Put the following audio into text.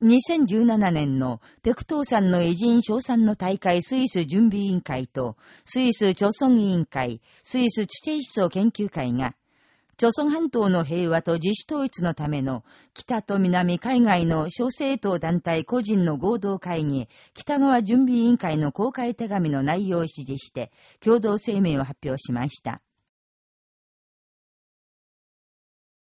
2017年のペクトーさんの偉人賞賛の大会スイス準備委員会と、スイス朝村委員会、スイスチュチェイ思想研究会が、朝村半島の平和と自主統一のための北と南海外の小政党団体個人の合同会議、北側準備委員会の公開手紙の内容を指示して、共同声明を発表しました。